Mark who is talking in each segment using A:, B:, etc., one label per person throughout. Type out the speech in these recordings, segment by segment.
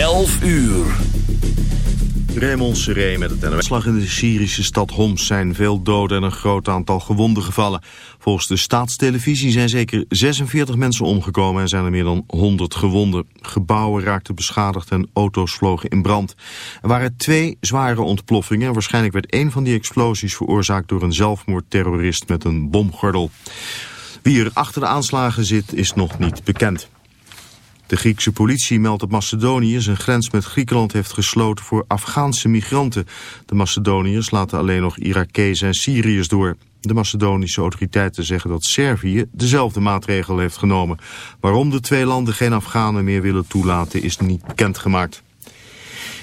A: 11 uur.
B: Raymond Seré met het NOS. Slag in de Syrische stad Homs zijn veel doden en een groot aantal gewonden gevallen. Volgens de staatstelevisie zijn zeker 46 mensen omgekomen en zijn er meer dan 100 gewonden. Gebouwen raakten beschadigd en auto's vlogen in brand. Er waren twee zware ontploffingen en waarschijnlijk werd één van die explosies veroorzaakt door een zelfmoordterrorist met een bomgordel. Wie er achter de aanslagen zit is nog niet bekend. De Griekse politie meldt dat Macedonië zijn grens met Griekenland heeft gesloten voor Afghaanse migranten. De Macedoniërs laten alleen nog Irakezen en Syriërs door. De Macedonische autoriteiten zeggen dat Servië dezelfde maatregel heeft genomen. Waarom de twee landen geen Afghanen meer willen toelaten is niet bekendgemaakt.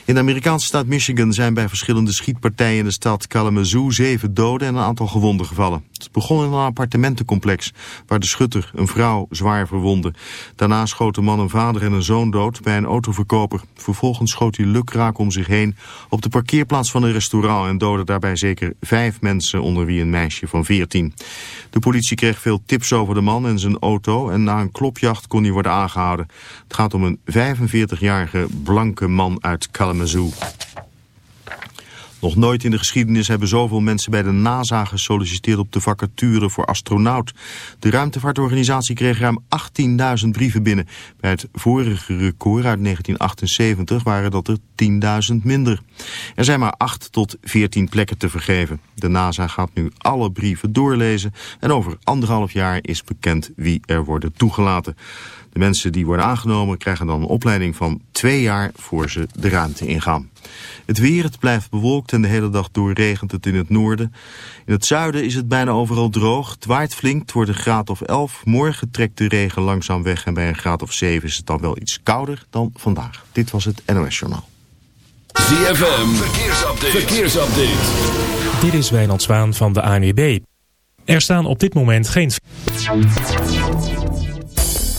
B: In de Amerikaanse staat Michigan zijn bij verschillende schietpartijen in de stad Kalamazoo zeven doden en een aantal gewonden gevallen. Het begon in een appartementencomplex waar de schutter een vrouw zwaar verwonde. Daarna schoot man een vader en een zoon dood bij een autoverkoper. Vervolgens schoot hij lukraak om zich heen op de parkeerplaats van een restaurant en doodde daarbij zeker vijf mensen onder wie een meisje van 14. De politie kreeg veel tips over de man en zijn auto en na een klopjacht kon hij worden aangehouden. Het gaat om een 45-jarige blanke man uit Kalamazoo. Nog nooit in de geschiedenis hebben zoveel mensen bij de NASA gesolliciteerd op de vacature voor astronaut. De ruimtevaartorganisatie kreeg ruim 18.000 brieven binnen. Bij het vorige record uit 1978 waren dat er 10.000 minder. Er zijn maar 8 tot 14 plekken te vergeven. De NASA gaat nu alle brieven doorlezen en over anderhalf jaar is bekend wie er worden toegelaten. De mensen die worden aangenomen krijgen dan een opleiding van twee jaar voor ze de ruimte ingaan. Het weer, het blijft bewolkt en de hele dag doorregent het in het noorden. In het zuiden is het bijna overal droog. Het waait flink, het wordt een graad of 11. Morgen trekt de regen langzaam weg en bij een graad of 7 is het dan wel iets kouder dan vandaag. Dit was het NOS Journaal.
A: ZFM, verkeersupdate. verkeersupdate.
C: Dit is Wijnand Zwaan van de ANWB. Er staan op dit moment geen...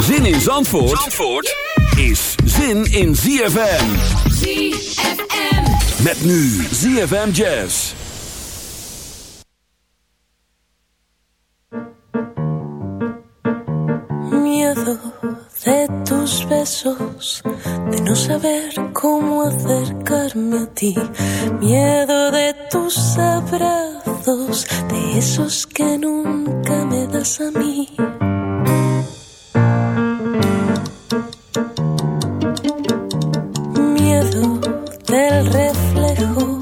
A: Zin in Zandvoort, Zandvoort is zin in ZFM.
D: ZFM.
A: Met nu ZFM Jazz.
E: Miedo de tus besos, de no saber cómo acercarme a ti. Miedo de tus abrazos, de esos que nunca me das a mí. Miedo del reflejo,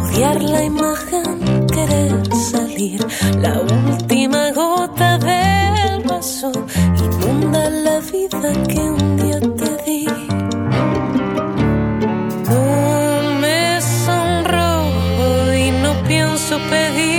E: odiar la imagen, querer salir. La última gota del vaso inunda la vida que un día te di. No me y no pienso pedir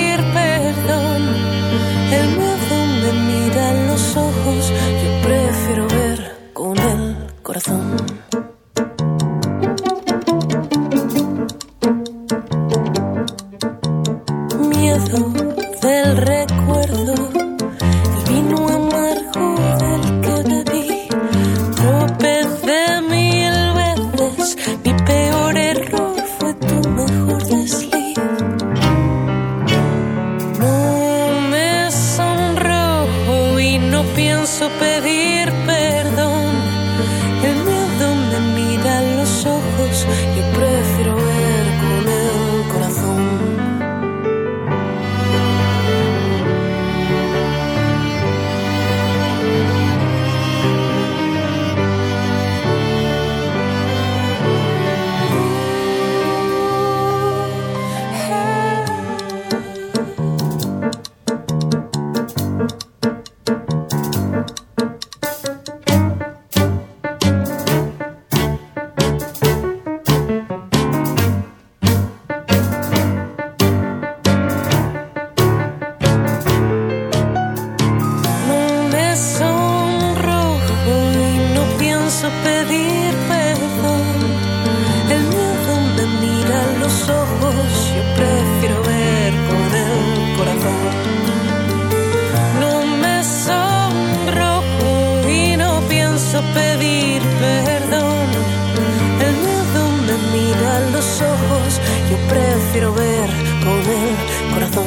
E: prefiero ver con el corazón,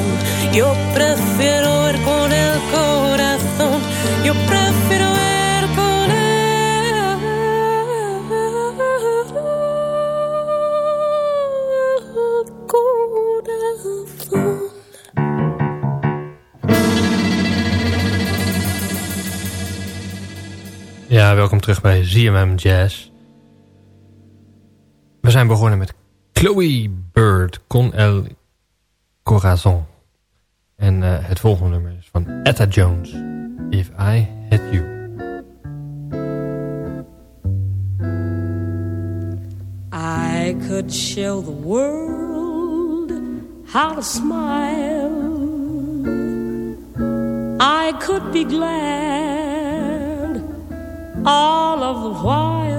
E: yo prefiero ver con el corazón, yo prefiero ver con el corazón.
C: Ja, welkom terug bij ZMM Jazz. We zijn begonnen met Chloe Bird, Con El Corazon. En eh, het volgende nummer is van Etta Jones, If I Had You.
E: I could show the world how to smile. I could be glad all of the while.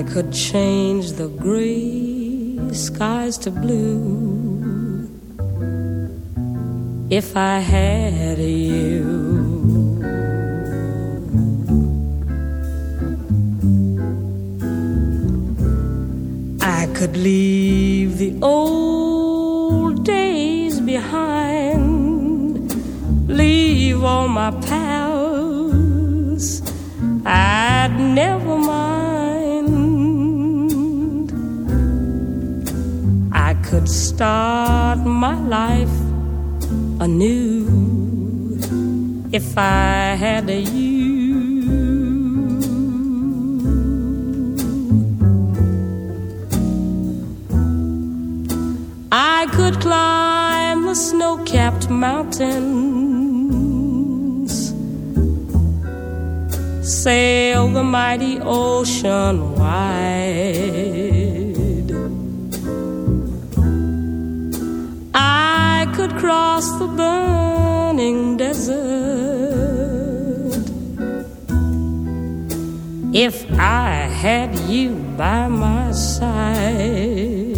E: I could change the gray skies to blue if I had you. I could leave the old days behind, leave all my pals. I'd never mind. Could start my life anew if I had a you. I could climb the snow-capped mountains, sail the mighty ocean wide. Had you by my side.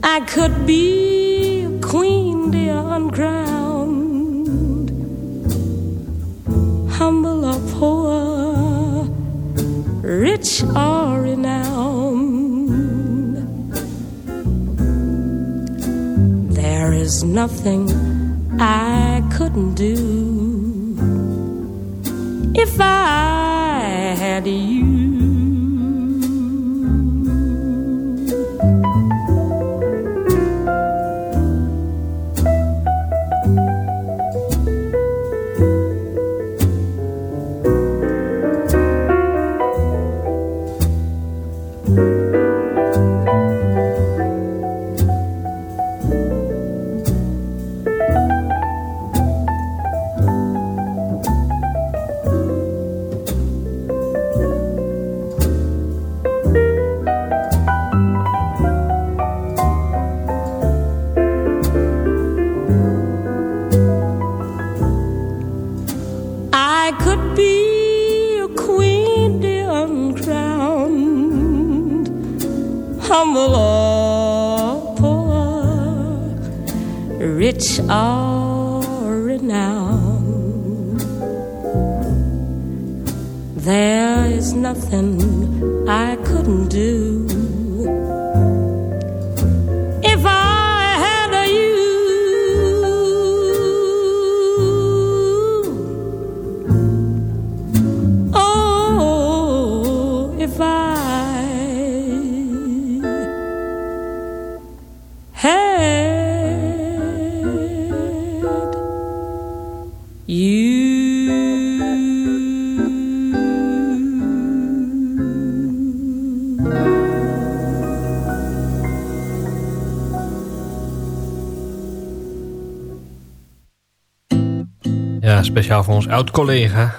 E: I could be a queen, dear, uncrowned, humble or poor, rich or renowned. There is nothing I couldn't do if I had you. Humble or poor, rich or renowned. There is nothing I couldn't do
C: speciaal voor ons oud-collega.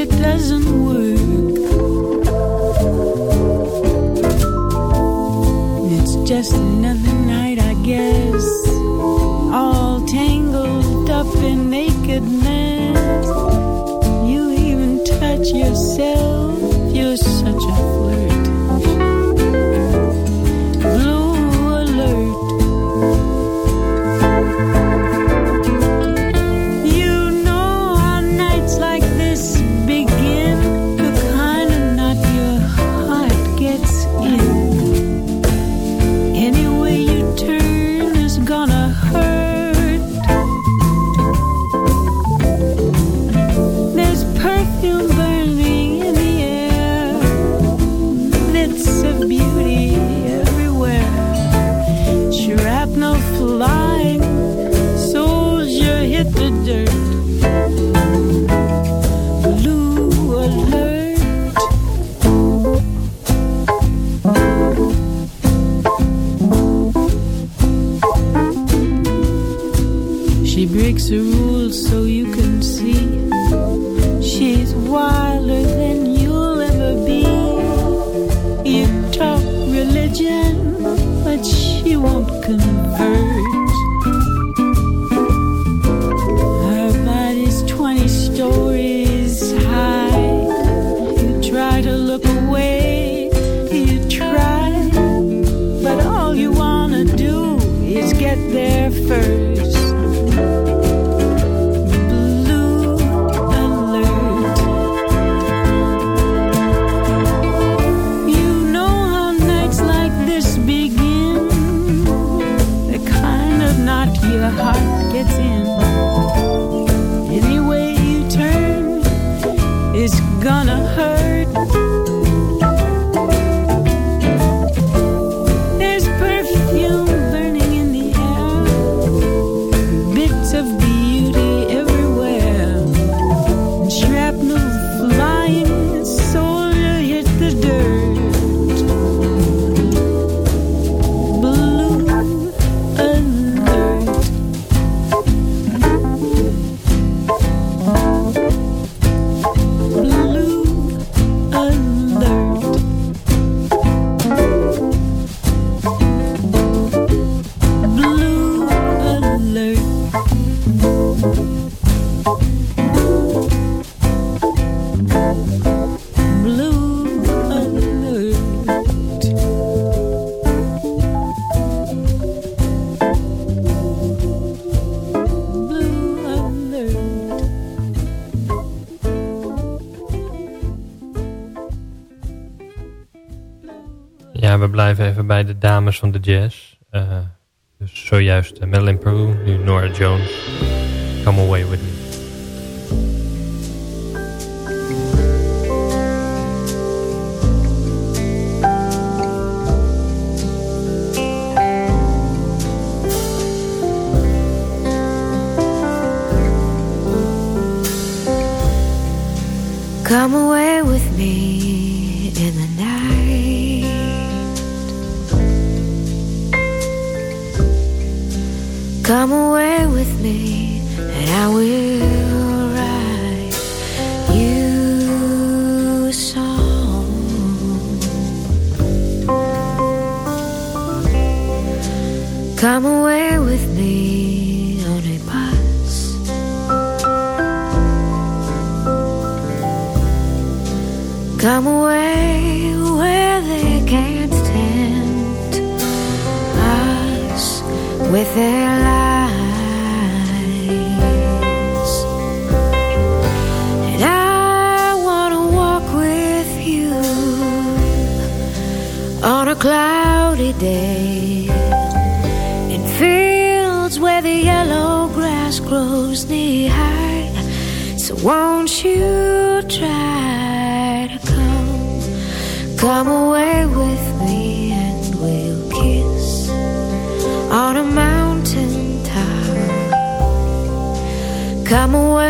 F: it doesn't work. It's just another night, I guess, all tangled up in nakedness. You even touch yourself.
C: bij de dames van de jazz. Eh, dus zojuist eh, Madeline Peru, nu Nora Jones. Come away with me.
G: Come away with me on a bus. Come away where they can't tempt us with their lies. And I want to walk with you on a cloudy day. goes knee high So won't you try to come? Come away with me and we'll kiss On a mountain top. Come away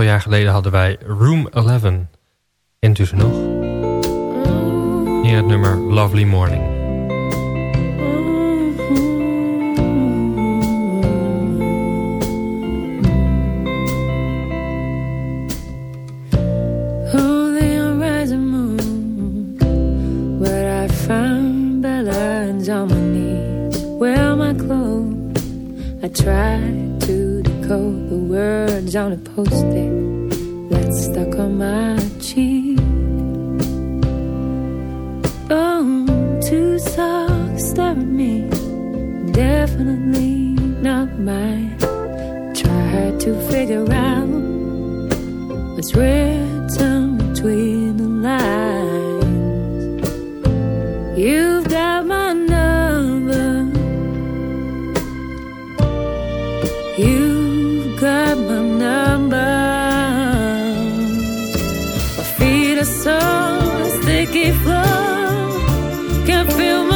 H: aantal jaar geleden hadden wij Room 11. Intussen nog? in het nummer Lovely Morning.
I: can feel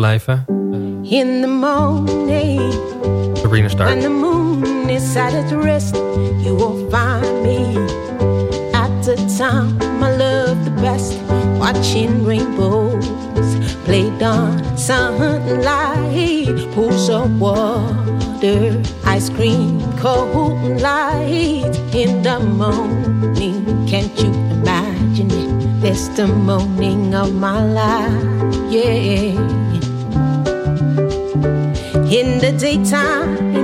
C: blijven.
J: In the morning,
C: Sabrina Stark.
J: when the moon is sad at its rest, you will find me at the time I love the best, watching rainbows played on sunlight, pools of water, ice cream, cold light in the morning. Can't you imagine it? It's the morning of my life, yeah. Daytime,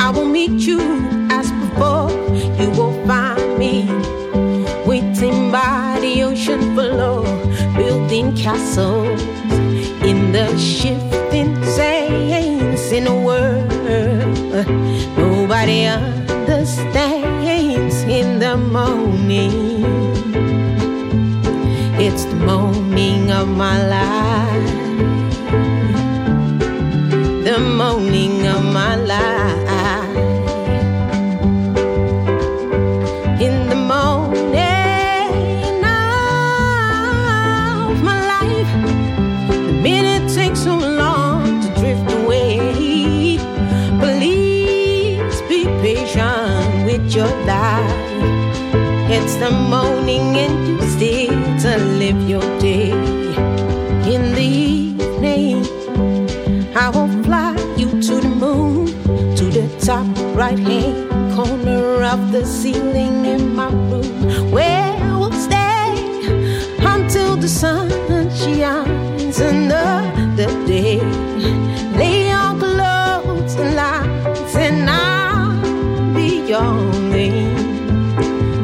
J: I will meet you as before. You will find me waiting by the ocean floor, building castles in the shifting sands in a world nobody understands. In the morning, it's the morning of my life the morning of my life. In the morning of my life, the minute takes so long to drift away. Please be patient with your life. It's the morning and you still to live your the ceiling in my room, where we'll stay until the sun shines another day. Lay your clothes and lights, and I'll be your name.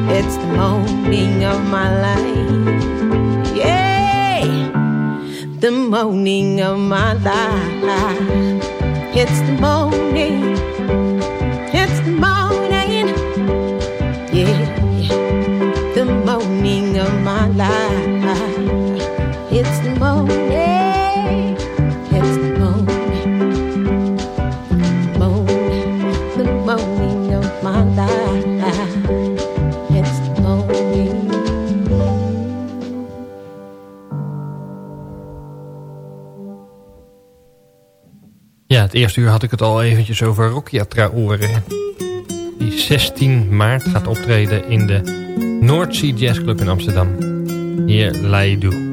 J: It's the morning of my life. Yeah the morning of my life. It's the morning.
C: Het eerste uur had ik het al eventjes over Rokia Traoré. Die 16 maart gaat optreden in de North Sea Jazz Club in Amsterdam. Hier Laidu.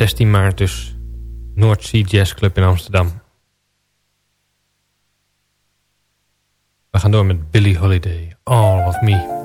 C: 16 maart dus. Noordzee Jazz Club in Amsterdam. We gaan door met Billy Holiday. All of me.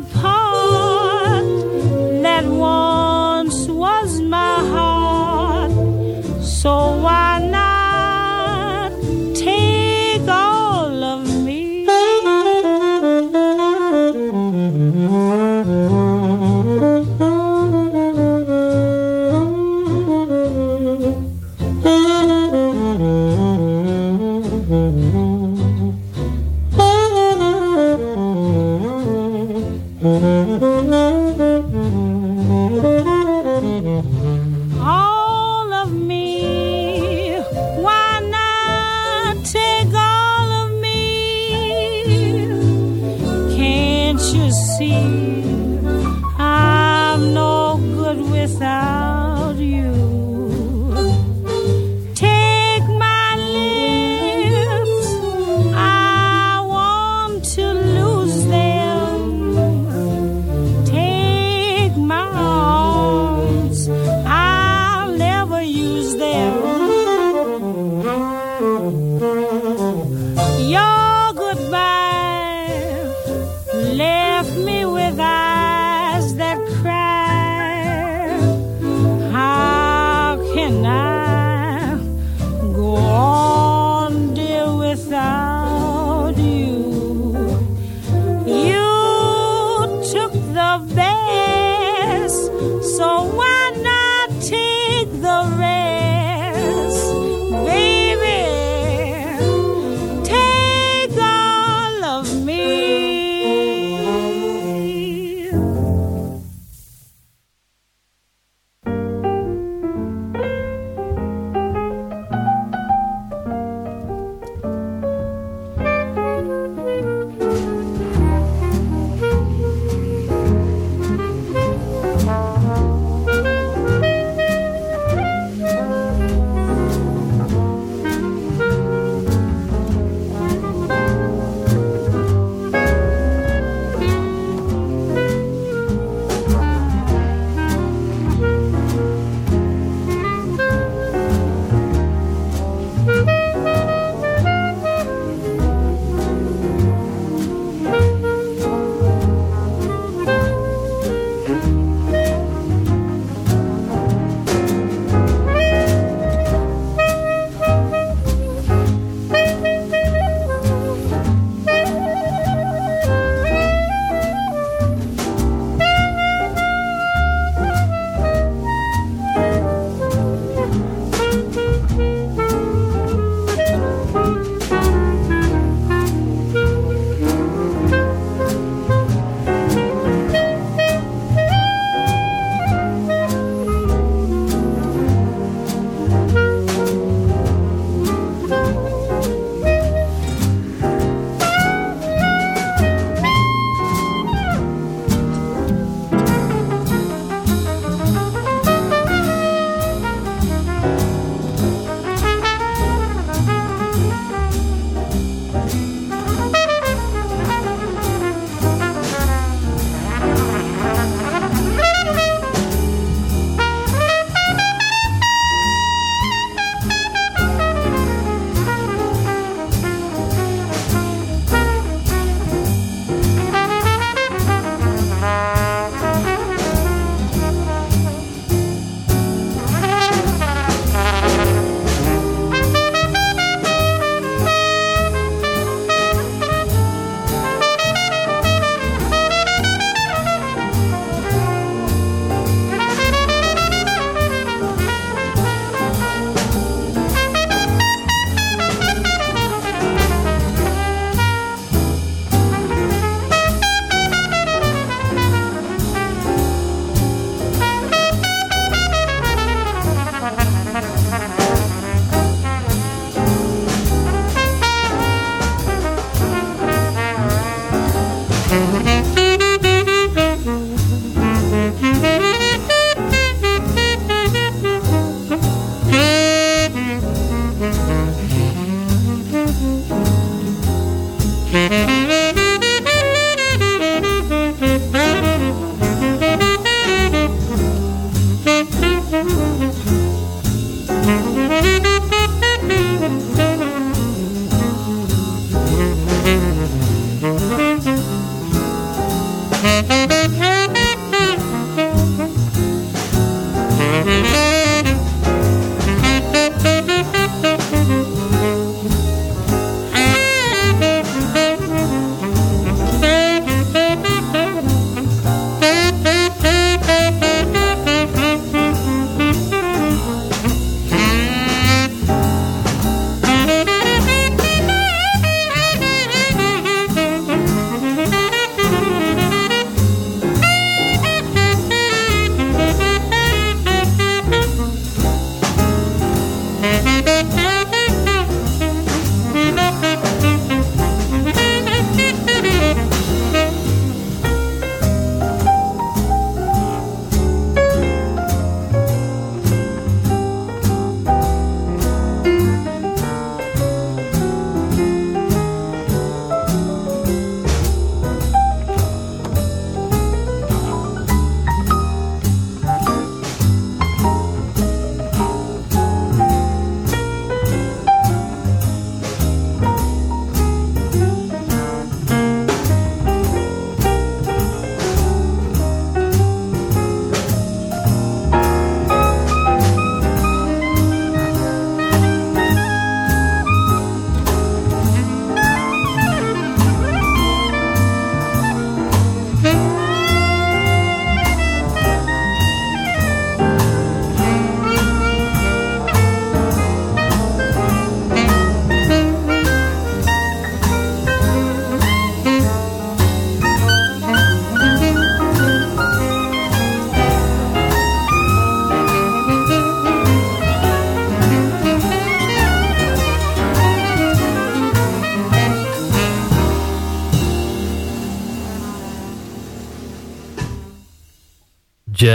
F: part that once was my heart. So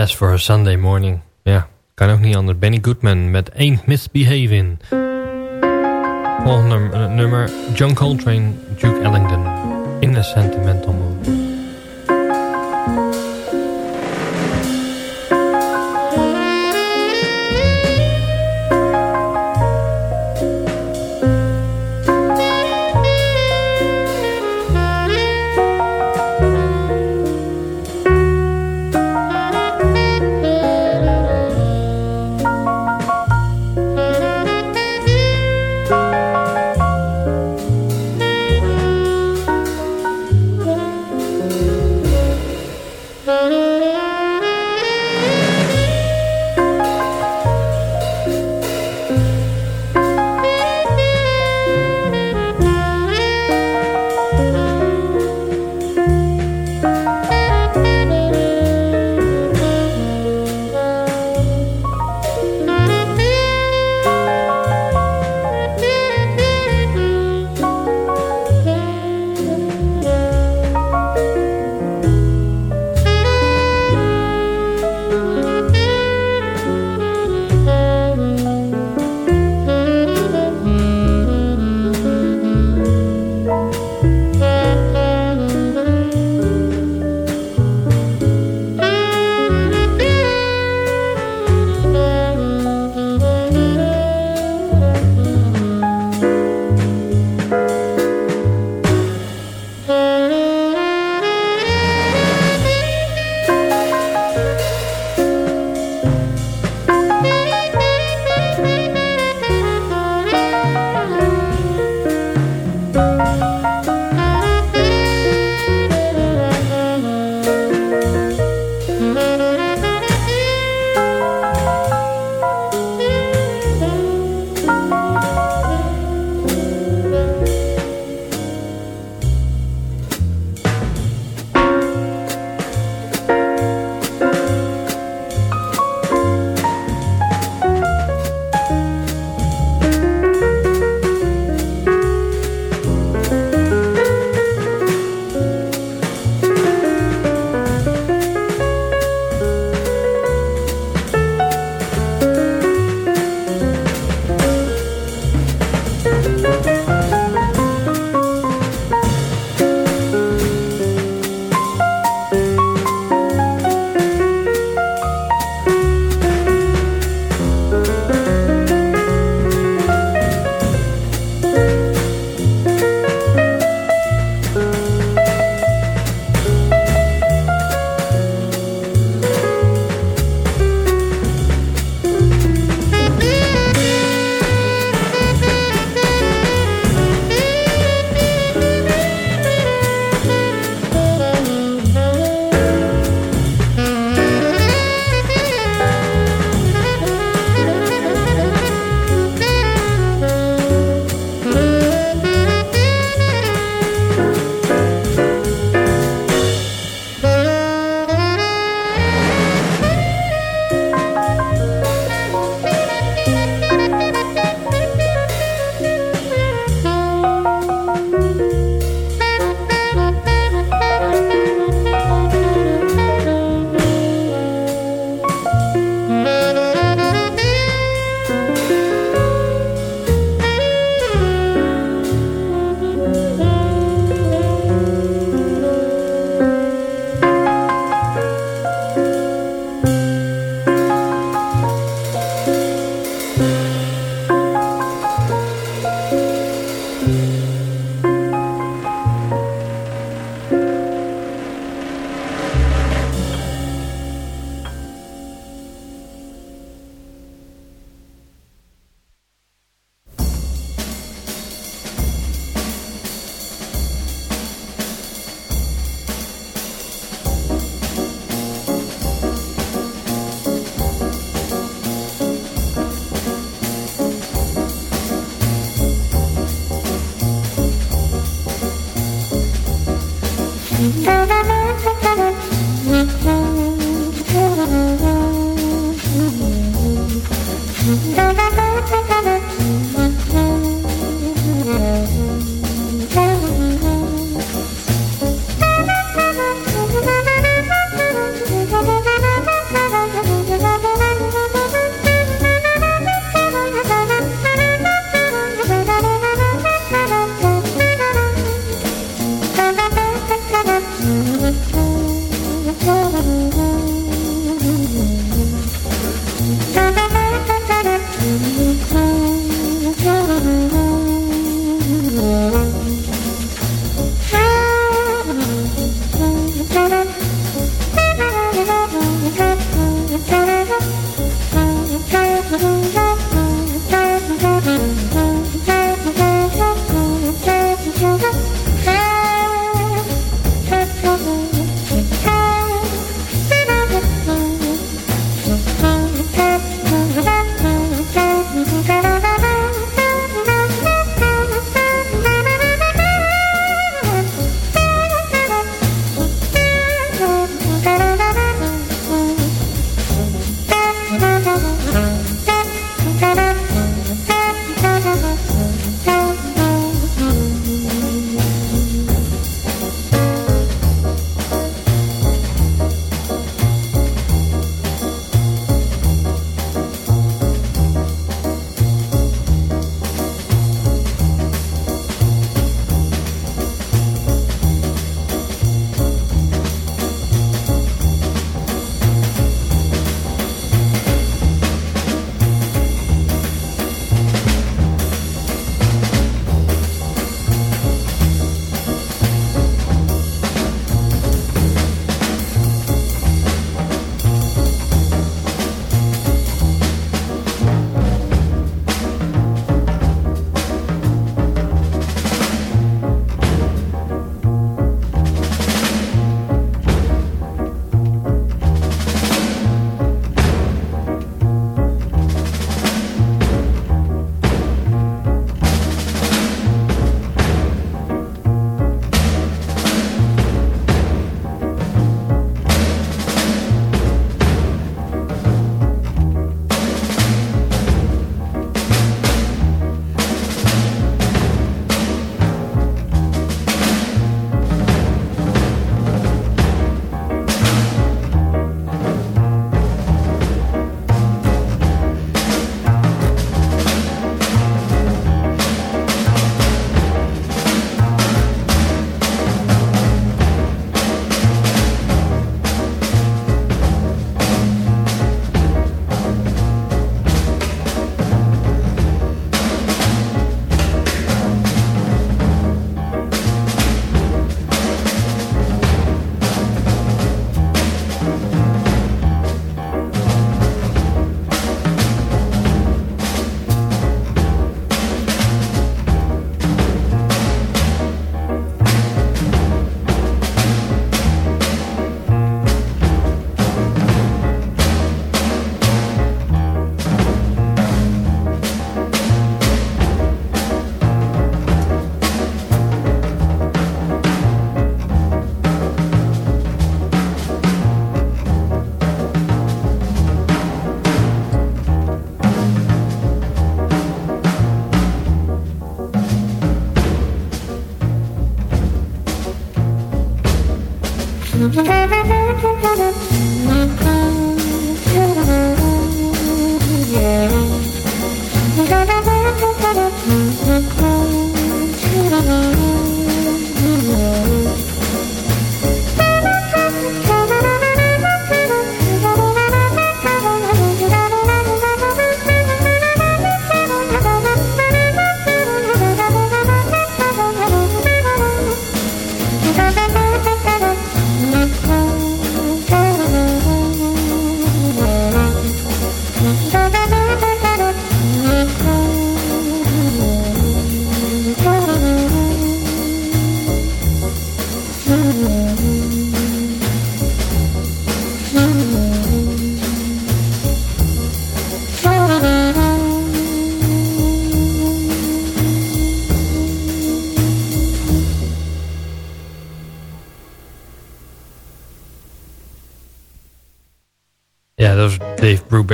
C: Jazz for a Sunday morning. Ja, kan ook niet anders. Benny Goodman met Ain't Misbehaving. Volgende num- nummer John Coltrane, Duke Ellington. In a Sentimental Mood.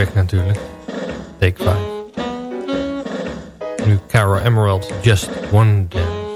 C: natuurlijk. Take five. Nu Cara Emerald, Just One Dance.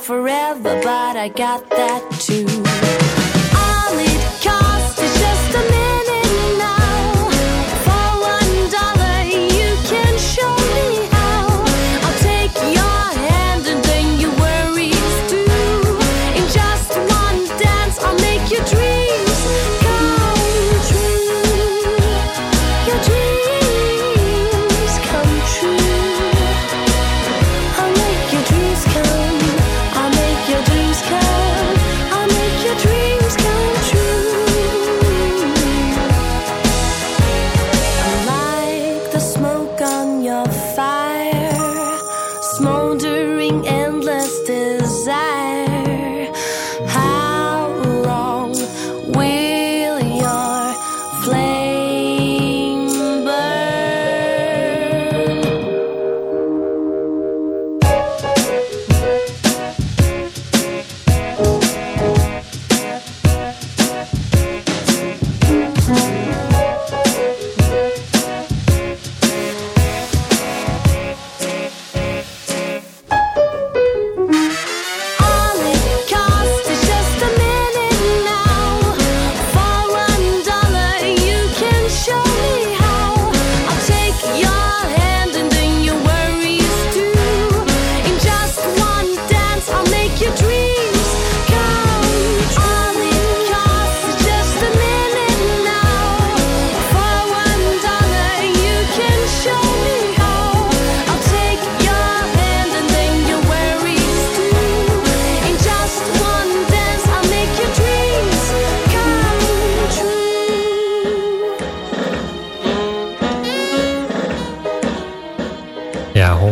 K: forever, but I got that too.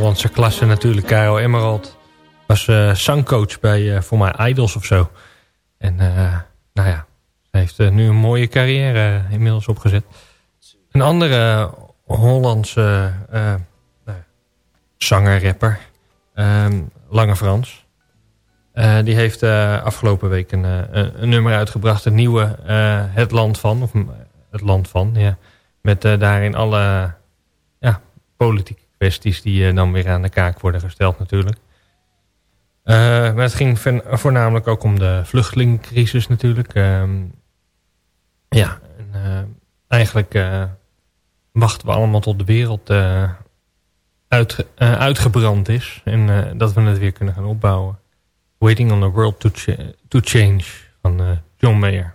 C: Hollandse klasse natuurlijk. Karel Emerald was eh, zangcoach bij uh, voor mij Idols of zo. En eh, nou ja, ze heeft nu een mooie carrière inmiddels opgezet. Een andere Hollandse zanger, rapper, um, Lange Frans... Die heeft afgelopen week een, een, nummer uitgebracht. Het nieuwe Het Land Van. Of Het Land Van, ja. Met daarin alle ja, politiek die dan weer aan de kaak worden gesteld natuurlijk. Uh, maar het ging voornamelijk ook om de vluchtelingencrisis natuurlijk. Uh, ja, en, uh, eigenlijk wachten we allemaal tot de wereld uit, uitgebrand is. En dat we het weer kunnen gaan opbouwen. Waiting on the World to, to Change van John Mayer.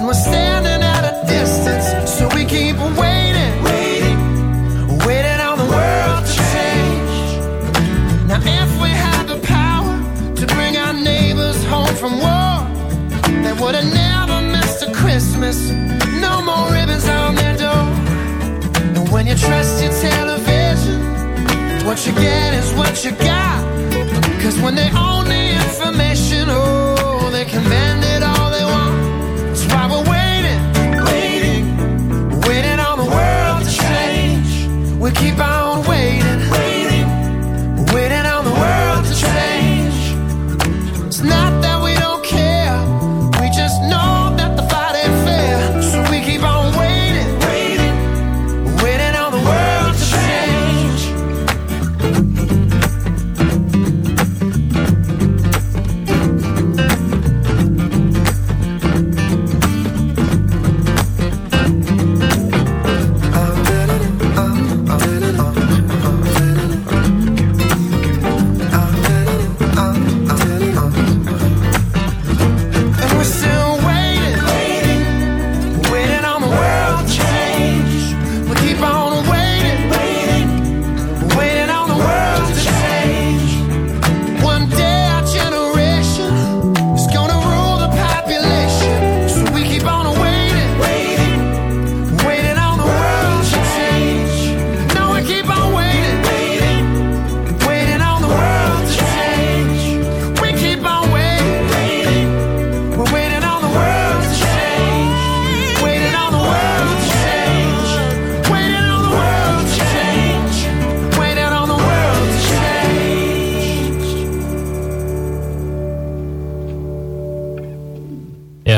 L: when we're standing at a distance. So we keep waiting, waiting, waiting on the world to change. Now, if we had the power to bring our neighbors home from war, they would have never missed a Christmas. No more ribbons on their door. And when you trust your television, what you get is what you got. Cause when they own the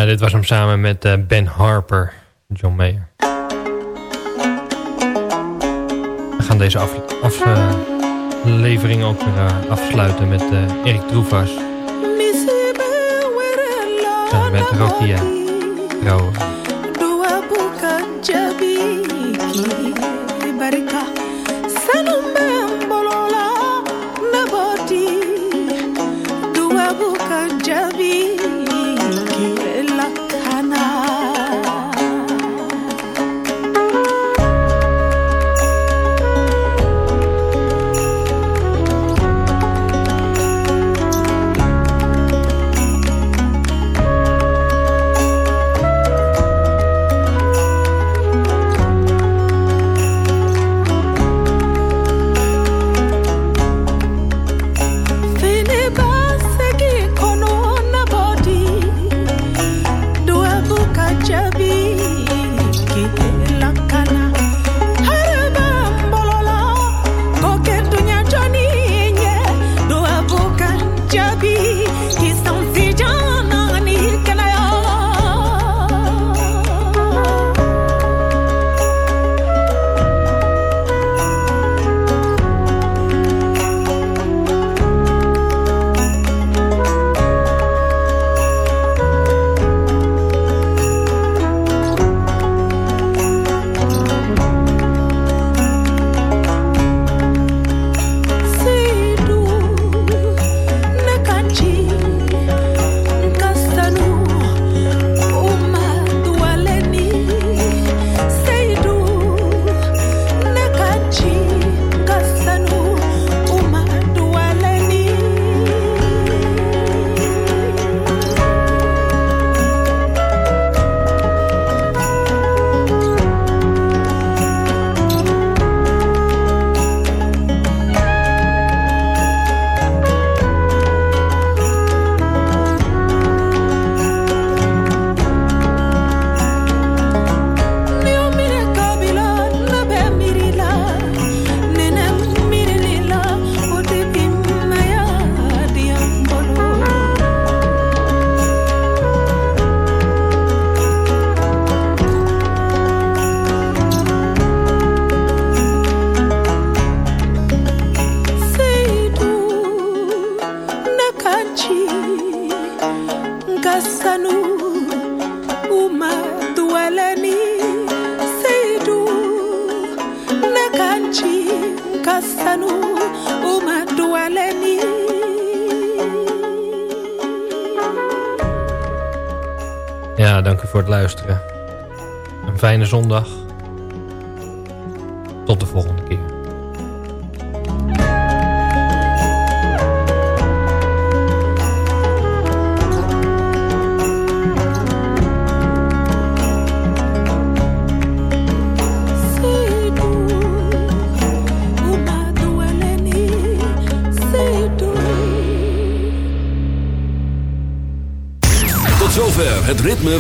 C: Ja, dit was hem samen met uh, Ben Harper, John Mayer. We gaan deze aflevering ook weer uh, afsluiten met uh, Erik Droevas. Samen met Rokia Trouwen.